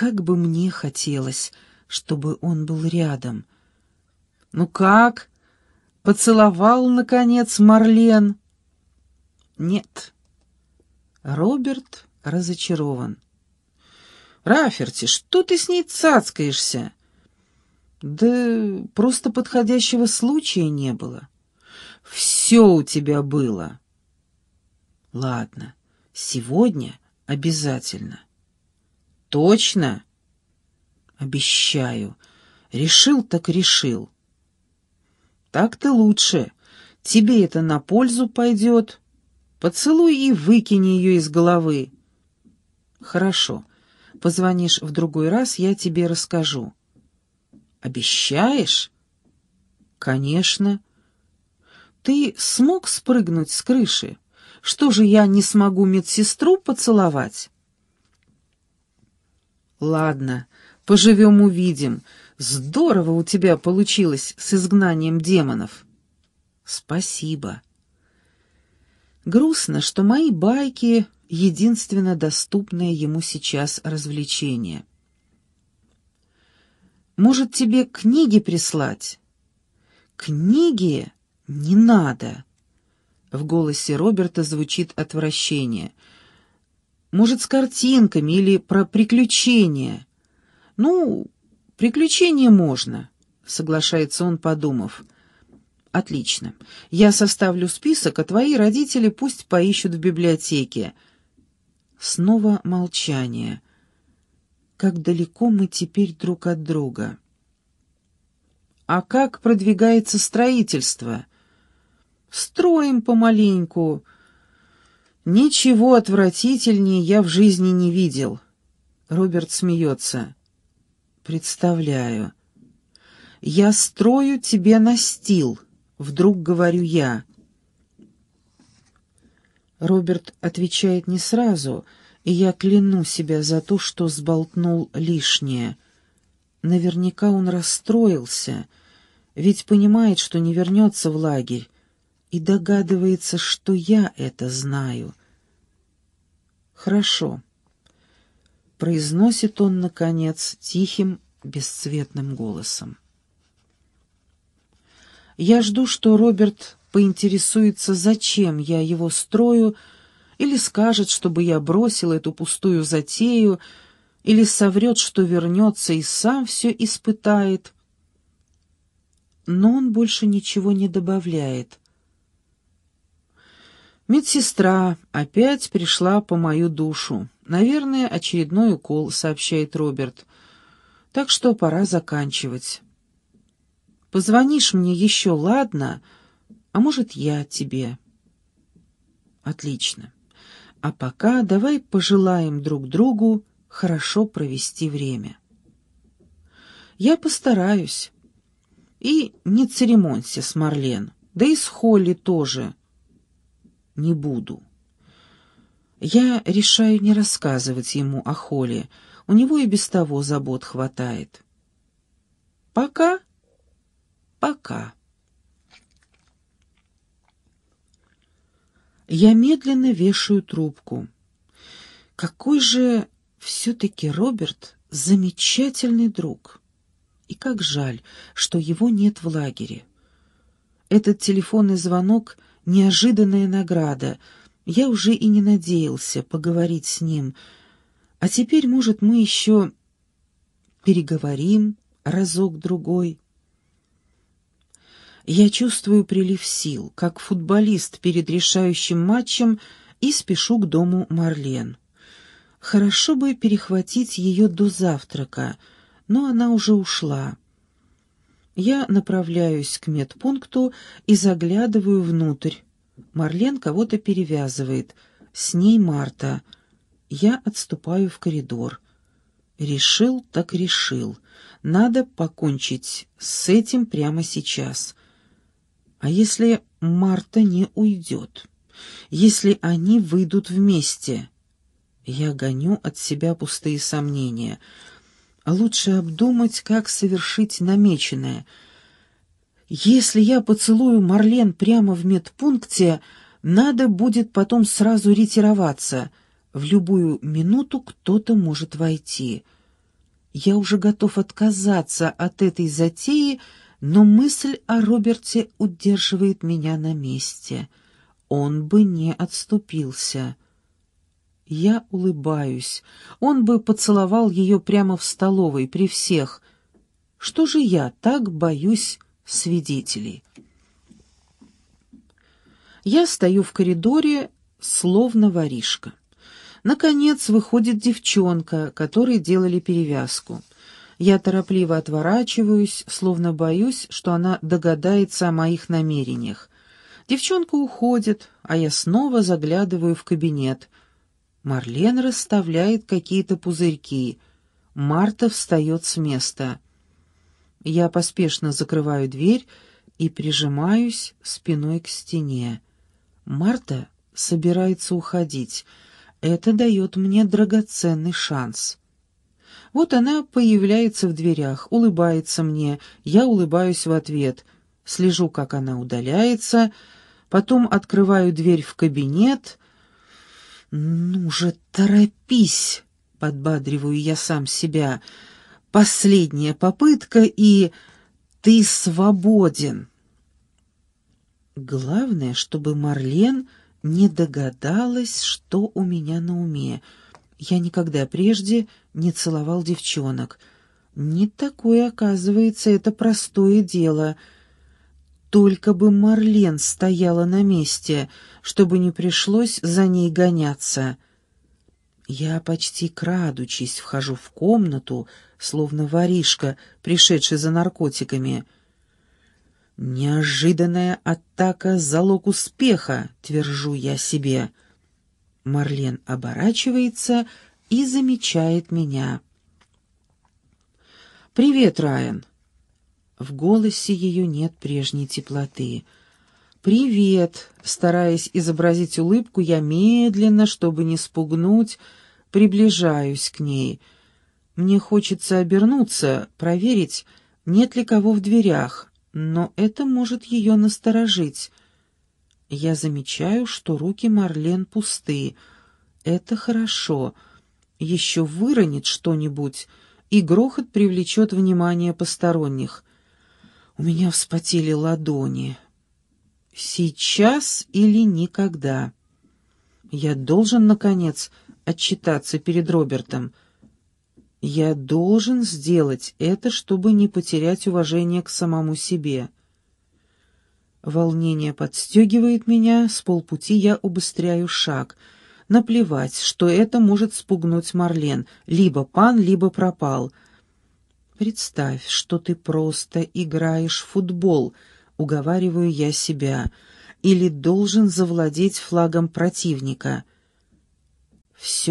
как бы мне хотелось, чтобы он был рядом. «Ну как? Поцеловал, наконец, Марлен?» «Нет». Роберт разочарован. «Раферти, что ты с ней цацкаешься?» «Да просто подходящего случая не было». «Все у тебя было». «Ладно, сегодня обязательно». «Точно?» «Обещаю. Решил так решил». «Так-то лучше. Тебе это на пользу пойдет. Поцелуй и выкини ее из головы». «Хорошо. Позвонишь в другой раз, я тебе расскажу». «Обещаешь?» «Конечно». «Ты смог спрыгнуть с крыши? Что же я не смогу медсестру поцеловать?» «Ладно, поживем-увидим. Здорово у тебя получилось с изгнанием демонов». «Спасибо». Грустно, что мои байки — единственно доступное ему сейчас развлечение. «Может, тебе книги прислать?» «Книги не надо». В голосе Роберта звучит отвращение — может, с картинками или про приключения. Ну, приключения можно, соглашается он, подумав. Отлично. Я составлю список, а твои родители пусть поищут в библиотеке. Снова молчание. Как далеко мы теперь друг от друга. А как продвигается строительство? Строим помаленьку. Ничего отвратительнее я в жизни не видел. Роберт смеется. Представляю. Я строю тебе настил, вдруг говорю я. Роберт отвечает не сразу, и я кляну себя за то, что сболтнул лишнее. Наверняка он расстроился, ведь понимает, что не вернется в лагерь, и догадывается, что я это знаю. «Хорошо», — произносит он, наконец, тихим, бесцветным голосом. Я жду, что Роберт поинтересуется, зачем я его строю, или скажет, чтобы я бросил эту пустую затею, или соврет, что вернется и сам все испытает. Но он больше ничего не добавляет, Медсестра опять пришла по мою душу. Наверное, очередной укол, сообщает Роберт. Так что пора заканчивать. Позвонишь мне еще, ладно? А может, я тебе? Отлично. А пока давай пожелаем друг другу хорошо провести время. Я постараюсь. И не церемонься с Марлен, да и с Холли тоже не буду. Я решаю не рассказывать ему о Холе, у него и без того забот хватает. Пока? Пока. Я медленно вешаю трубку. Какой же все-таки Роберт замечательный друг. И как жаль, что его нет в лагере. Этот телефонный звонок — неожиданная награда. Я уже и не надеялся поговорить с ним. А теперь, может, мы еще переговорим разок-другой. Я чувствую прилив сил, как футболист перед решающим матчем, и спешу к дому Марлен. Хорошо бы перехватить ее до завтрака, но она уже ушла. Я направляюсь к медпункту и заглядываю внутрь. Марлен кого-то перевязывает. С ней Марта. Я отступаю в коридор. Решил, так решил. Надо покончить с этим прямо сейчас. А если Марта не уйдет? Если они выйдут вместе? Я гоню от себя пустые сомнения — Лучше обдумать, как совершить намеченное. Если я поцелую Марлен прямо в медпункте, надо будет потом сразу ретироваться. В любую минуту кто-то может войти. Я уже готов отказаться от этой затеи, но мысль о Роберте удерживает меня на месте. Он бы не отступился. Я улыбаюсь. Он бы поцеловал ее прямо в столовой, при всех. Что же я так боюсь свидетелей? Я стою в коридоре, словно воришка. Наконец выходит девчонка, которой делали перевязку. Я торопливо отворачиваюсь, словно боюсь, что она догадается о моих намерениях. Девчонка уходит, а я снова заглядываю в кабинет — Марлен расставляет какие-то пузырьки. Марта встает с места. Я поспешно закрываю дверь и прижимаюсь спиной к стене. Марта собирается уходить. Это дает мне драгоценный шанс. Вот она появляется в дверях, улыбается мне, я улыбаюсь в ответ, слежу, как она удаляется, потом открываю дверь в кабинет — «Ну же, торопись!» — подбадриваю я сам себя. «Последняя попытка, и ты свободен!» Главное, чтобы Марлен не догадалась, что у меня на уме. Я никогда прежде не целовал девчонок. Не такое, оказывается, это простое дело — только бы Марлен стояла на месте, чтобы не пришлось за ней гоняться. Я почти крадучись вхожу в комнату, словно воришка, пришедший за наркотиками. «Неожиданная атака — залог успеха», — твержу я себе. Марлен оборачивается и замечает меня. «Привет, Райан. В голосе ее нет прежней теплоты. «Привет!» Стараясь изобразить улыбку, я медленно, чтобы не спугнуть, приближаюсь к ней. Мне хочется обернуться, проверить, нет ли кого в дверях, но это может ее насторожить. Я замечаю, что руки Марлен пусты. Это хорошо. Еще выронит что-нибудь, и грохот привлечет внимание посторонних. У меня вспотели ладони. Сейчас или никогда. Я должен, наконец, отчитаться перед Робертом. Я должен сделать это, чтобы не потерять уважение к самому себе. Волнение подстегивает меня, с полпути я убыстряю шаг. Наплевать, что это может спугнуть Марлен, либо пан, либо пропал — Представь, что ты просто играешь в футбол, уговариваю я себя, или должен завладеть флагом противника. Все